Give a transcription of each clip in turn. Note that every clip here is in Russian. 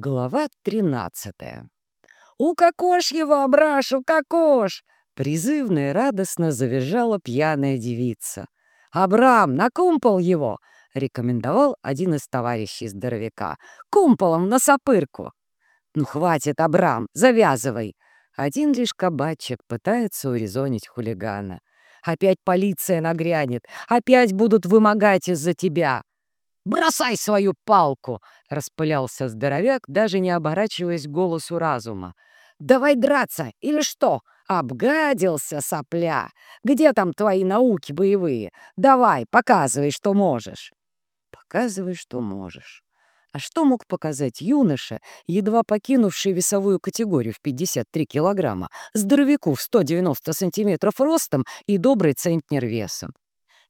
Глава тринадцатая. «Укокошь его, Абраш, укокошь!» Призывно и радостно завизжала пьяная девица. «Абрам, на кумпол его!» — рекомендовал один из товарищей здоровяка. «Кумполом на сопырку!» «Ну, хватит, Абрам, завязывай!» Один лишь кабачек пытается урезонить хулигана. «Опять полиция нагрянет! Опять будут вымогать из-за тебя!» «Бросай свою палку!» — распылялся здоровяк, даже не оборачиваясь к голосу разума. «Давай драться, или что? Обгадился, сопля! Где там твои науки боевые? Давай, показывай, что можешь!» «Показывай, что можешь!» А что мог показать юноша, едва покинувший весовую категорию в 53 килограмма, здоровяку в 190 сантиметров ростом и добрый центнер весом?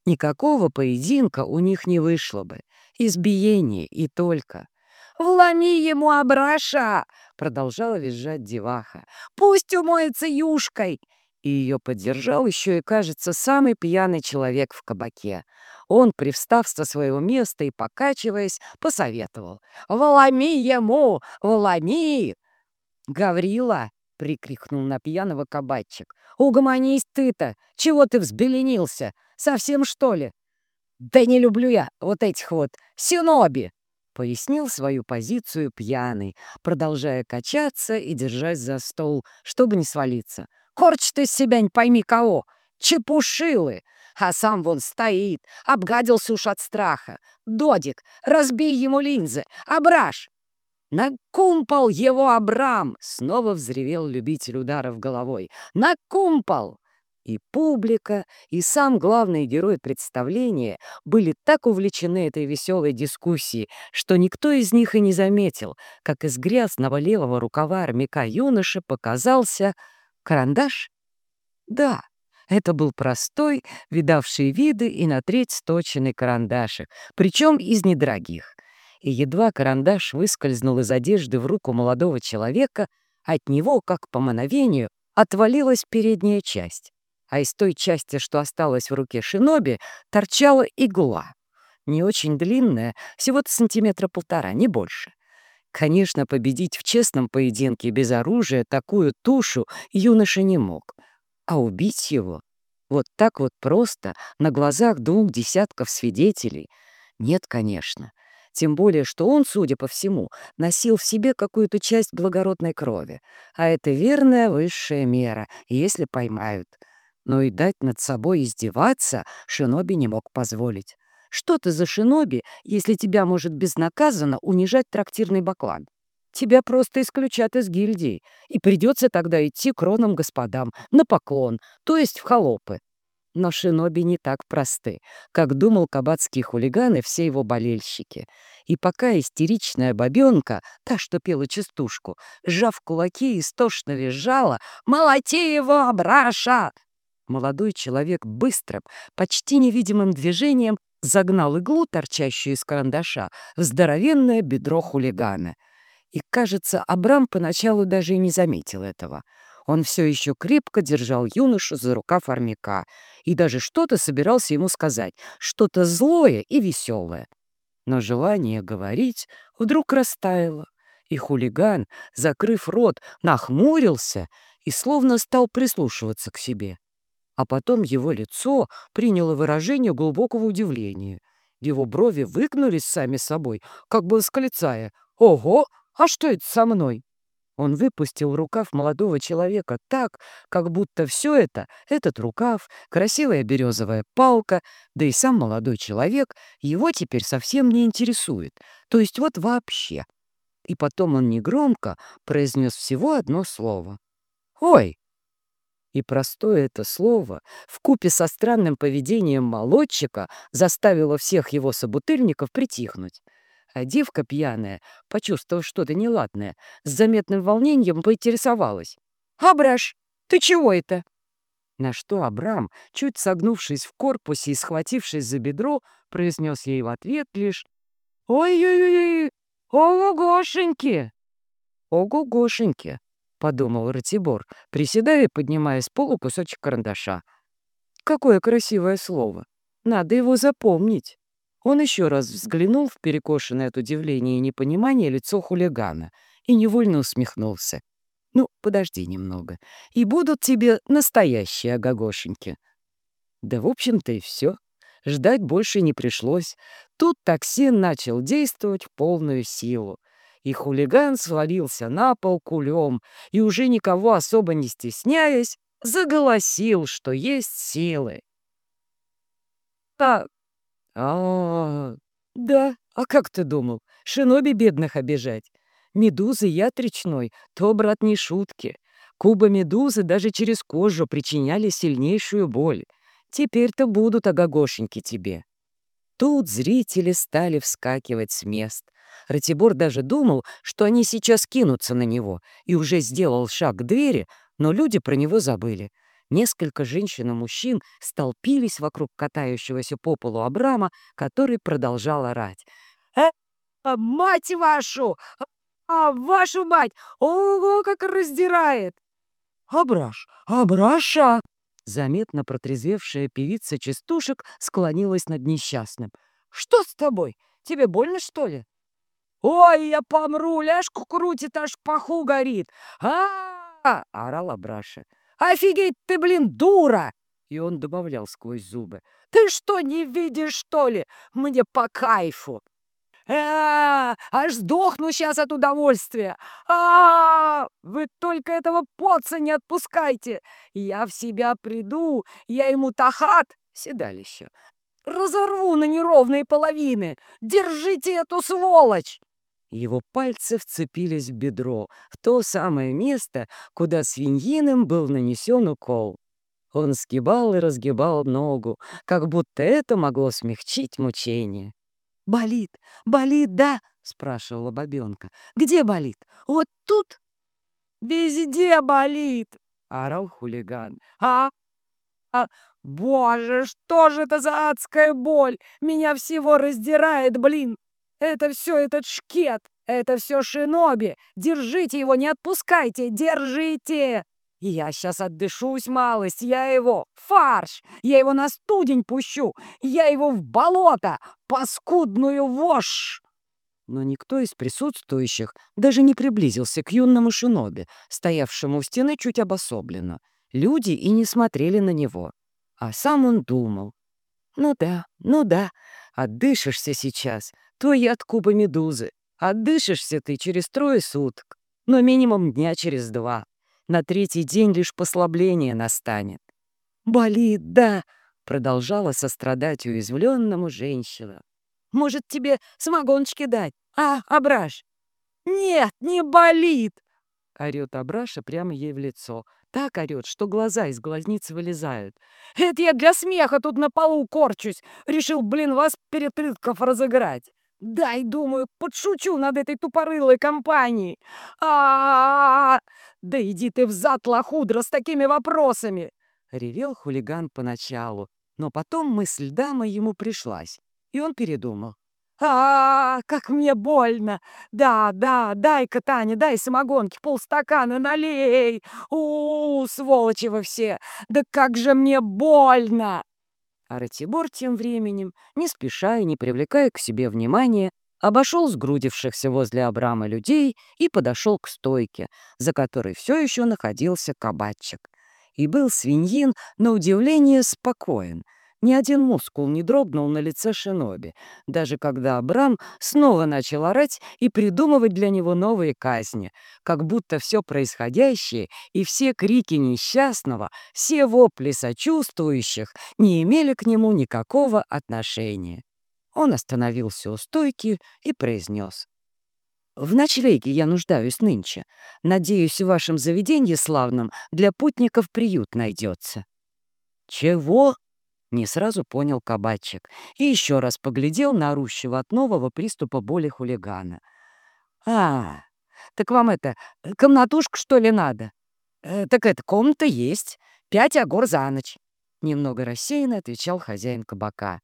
Никакого поединка у них не вышло бы. Избиение и только. «Вломи ему обраша!» — продолжала визжать деваха. «Пусть умоется юшкой!» И ее поддержал еще и, кажется, самый пьяный человек в кабаке. Он, привстав со своего места и покачиваясь, посоветовал. «Вломи ему! Вломи!» «Гаврила!» — прикрикнул на пьяного кабачик. «Угомонись ты-то! Чего ты взбеленился? Совсем, что ли?» «Да не люблю я вот этих вот синоби!» Пояснил свою позицию пьяный, продолжая качаться и держась за стол, чтобы не свалиться. «Корчит из себя не пойми кого! Чепушилы! А сам вон стоит, обгадился уж от страха. Додик, разбей ему линзы, ображ!» «Накумпал его Абрам!» — снова взревел любитель ударов головой. «Накумпал!» И публика, и сам главный герой представления были так увлечены этой веселой дискуссией, что никто из них и не заметил, как из грязного левого рукава армяка юноши показался карандаш. Да, это был простой, видавший виды и на треть сточенный карандашик, причем из недорогих. И едва карандаш выскользнул из одежды в руку молодого человека, от него, как по мановению, отвалилась передняя часть а из той части, что осталась в руке шиноби, торчала игла. Не очень длинная, всего-то сантиметра полтора, не больше. Конечно, победить в честном поединке без оружия такую тушу юноша не мог. А убить его? Вот так вот просто, на глазах двух десятков свидетелей? Нет, конечно. Тем более, что он, судя по всему, носил в себе какую-то часть благородной крови. А это верная высшая мера, если поймают но и дать над собой издеваться Шиноби не мог позволить. Что ты за Шиноби, если тебя может безнаказанно унижать трактирный баклан? Тебя просто исключат из гильдии, и придется тогда идти к ронным господам на поклон, то есть в холопы. Но шиноби не так просты, как думал кабацкий хулиган и все его болельщики. И пока истеричная бабенка, та, что пела частушку, сжав кулаки, истошно визжала «Молоти его, Абраша!» Молодой человек быстрым, почти невидимым движением загнал иглу, торчащую из карандаша, в здоровенное бедро хулигана. И, кажется, Абрам поначалу даже и не заметил этого. Он все еще крепко держал юношу за рукав армяка и даже что-то собирался ему сказать, что-то злое и веселое. Но желание говорить вдруг растаяло, и хулиган, закрыв рот, нахмурился и словно стал прислушиваться к себе а потом его лицо приняло выражение глубокого удивления. Его брови выгнулись сами собой, как бы восклицая «Ого, а что это со мной?» Он выпустил рукав молодого человека так, как будто все это, этот рукав, красивая березовая палка, да и сам молодой человек, его теперь совсем не интересует, то есть вот вообще. И потом он негромко произнес всего одно слово. «Ой!» И простое это слово, в купе со странным поведением молодчика, заставило всех его собутыльников притихнуть. А девка пьяная, почувствовав что-то неладное, с заметным волнением поинтересовалась. «Абраш, ты чего это?» На что Абрам, чуть согнувшись в корпусе и схватившись за бедро, произнес ей в ответ лишь «Ой-ой-ой, ого-гошеньки!» «Ого-гошеньки!» — подумал Ратибор, приседая и поднимая с полу кусочек карандаша. «Какое красивое слово! Надо его запомнить! Он еще раз взглянул в перекошенное от удивления и непонимания лицо хулигана и невольно усмехнулся. «Ну, подожди немного, и будут тебе настоящие агагошеньки». Да, в общем-то, и все. Ждать больше не пришлось. Тут токсин начал действовать в полную силу. И хулиган свалился на пол кулем и, уже никого особо не стесняясь, заголосил, что есть силы. «Так, а, да, а как ты думал, шиноби бедных обижать? Медузы яд речной, то, брат, не шутки. Куба медузы даже через кожу причиняли сильнейшую боль. Теперь-то будут агагошеньки тебе. Тут зрители стали вскакивать с мест. Ратибор даже думал, что они сейчас кинутся на него, и уже сделал шаг к двери, но люди про него забыли. Несколько женщин и мужчин столпились вокруг катающегося по полу Абрама, который продолжал орать. «Э, а, мать вашу! А, вашу мать! Ого, как раздирает!» «Абраш! Абраша!» Заметно протрезвевшая певица частушек склонилась над несчастным. «Что с тобой? Тебе больно, что ли?» «Ой, я помру, ляжку крутит, аж паху горит! а, -а, -а орала Браша. «Офигеть ты, блин, дура!» И он добавлял сквозь зубы. «Ты что, не видишь, что ли? Мне по кайфу!» а, аж сдохну сейчас от удовольствия! -а Вы только этого поца не отпускайте! Я в себя приду, я ему тахат, седалище, разорву на неровные половины! Держите эту сволочь!» Его пальцы вцепились в бедро, в то самое место, куда свиньиным был нанесен укол. Он сгибал и разгибал ногу, как будто это могло смягчить мучение. «Болит, болит, да?» — спрашивала бабенка. «Где болит? Вот тут?» «Везде болит!» — орал хулиган. «А? а? Боже, что же это за адская боль? Меня всего раздирает, блин! Это все этот шкет, это все шиноби! Держите его, не отпускайте, держите!» Я сейчас отдышусь малость, я его фарш, я его на студень пущу, я его в болото, паскудную вошь!» Но никто из присутствующих даже не приблизился к юному шиноби, стоявшему у стены чуть обособленно. Люди и не смотрели на него. А сам он думал. «Ну да, ну да, отдышишься сейчас, то от куба медузы. Отдышишься ты через трое суток, но минимум дня через два. На третий день лишь послабление настанет. «Болит, да!» — продолжала сострадать уязвленному женщина. «Может, тебе самогоночки дать, а, Абраш?» «Нет, не болит!» — орёт Абраша прямо ей в лицо. Так орёт, что глаза из глазниц вылезают. «Это я для смеха тут на полу корчусь. Решил, блин, вас перетрытков разыграть. Дай, думаю, подшучу над этой тупорылой компанией. А, -а, а Да иди ты в зад, лохудра, с такими вопросами!» Ревел хулиган поначалу, но потом мысль дамы ему пришлась, и он передумал. А, -а, -а как мне больно! Да, да, дай-ка, Таня, дай самогонки, полстакана налей! У, -у, -у сволочи вы все! Да как же мне больно! А Ратибор тем временем, не спеша и не привлекая к себе внимания, обошел сгрудившихся возле Абрама людей и подошел к стойке, за которой все еще находился кабачик. И был свиньин, на удивление, спокоен — ни один мускул не дрогнул на лице Шиноби, даже когда Абрам снова начал орать и придумывать для него новые казни, как будто все происходящее и все крики несчастного, все вопли сочувствующих не имели к нему никакого отношения. Он остановился у стойки и произнес. «В ночлеге я нуждаюсь нынче. Надеюсь, в вашем заведении славном для путников приют найдется». «Чего?» Не сразу понял кабачик и еще раз поглядел на орущего от нового приступа боли хулигана. «А, так вам это, э, комнатушка, что ли, надо?» э, «Так это комната есть, пять агор за ночь», — немного рассеянно отвечал хозяин кабака.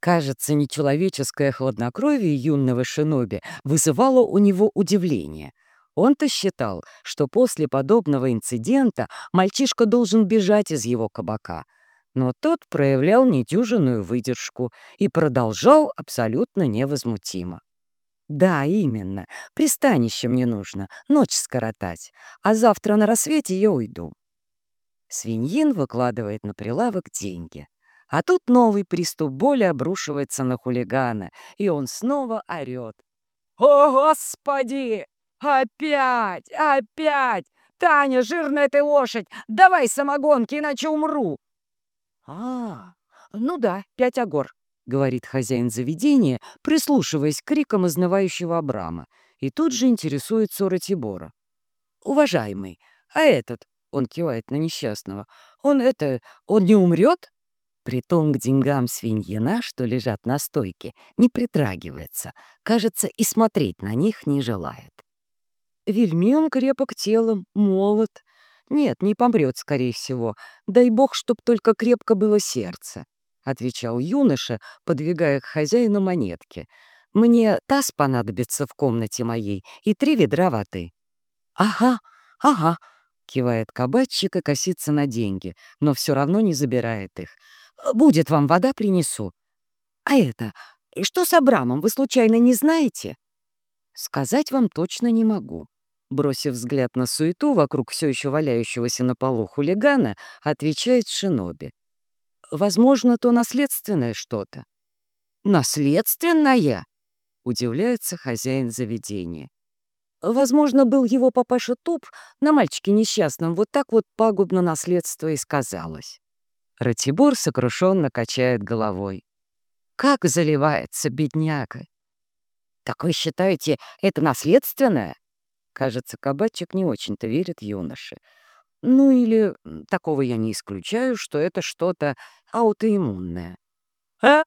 Кажется, нечеловеческое хладнокровие юного шиноби вызывало у него удивление. Он-то считал, что после подобного инцидента мальчишка должен бежать из его кабака — Но тот проявлял недюжинную выдержку и продолжал абсолютно невозмутимо. «Да, именно. Пристанище мне нужно, ночь скоротать, а завтра на рассвете я уйду». Свиньин выкладывает на прилавок деньги. А тут новый приступ боли обрушивается на хулигана, и он снова орет. «О, Господи! Опять! Опять! Таня, жирная ты лошадь! Давай самогонки, иначе умру!» «А, ну да, пять агор», — говорит хозяин заведения, прислушиваясь к крикам изнывающего Абрама, и тут же интересуется у Ратибора. «Уважаемый, а этот, — он кивает на несчастного, — он это, он не умрет?» Притом к деньгам свиньина, что лежат на стойке, не притрагивается, кажется, и смотреть на них не желает. Вельми крепок телом, молод. Нет, не помрет, скорее всего. Дай бог, чтоб только крепко было сердце, — отвечал юноша, подвигая к хозяину монетки. Мне таз понадобится в комнате моей и три ведра воды. Ага, ага, — кивает кабачик и косится на деньги, но все равно не забирает их. Будет вам вода, принесу. А это, что с Абрамом, вы случайно не знаете? Сказать вам точно не могу. Бросив взгляд на суету вокруг все еще валяющегося на полу хулигана, отвечает Шиноби. Возможно, то наследственное что-то. Наследственное? Удивляется хозяин заведения. Возможно, был его папаша туп, на мальчике несчастном вот так вот пагубно наследство и сказалось. Ратибор сокрушенно качает головой. Как заливается бедняга! Так вы считаете, это наследственное? Кажется, кабачик не очень-то верит юноше. Ну или такого я не исключаю, что это что-то аутоиммунное. А?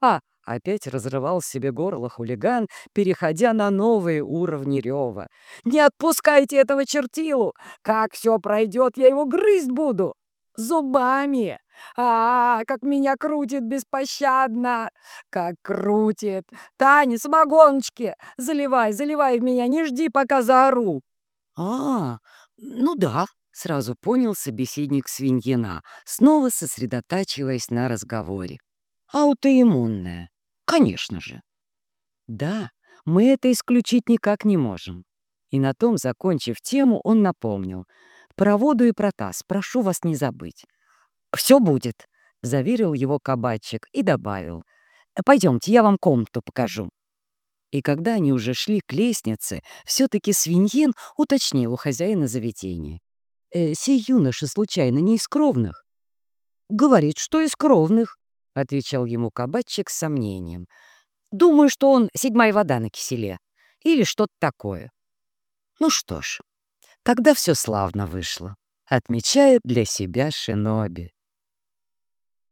А, опять разрывал себе горло хулиган, переходя на новые уровни рева. «Не отпускайте этого чертилу! Как все пройдет, я его грызть буду!» Зубами. А, как меня крутит беспощадно! Как крутит! Таня, самогоночки! Заливай, заливай в меня, не жди, пока заору!» «А, ну да», — сразу понял собеседник свиньина, снова сосредотачиваясь на разговоре. «Аутоиммунная, конечно же». «Да, мы это исключить никак не можем». И на том, закончив тему, он напомнил — про воду и про таз прошу вас не забыть. «Все будет», — заверил его кабачик и добавил. «Пойдемте, я вам комнату покажу». И когда они уже шли к лестнице, все-таки свиньин уточнил у хозяина заведения. «Э, «Сей юноша случайно не из кровных?» «Говорит, что из кровных», — отвечал ему кабачик с сомнением. «Думаю, что он седьмая вода на киселе. Или что-то такое». «Ну что ж, Тогда все славно вышло, отмечает для себя Шиноби.